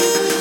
you.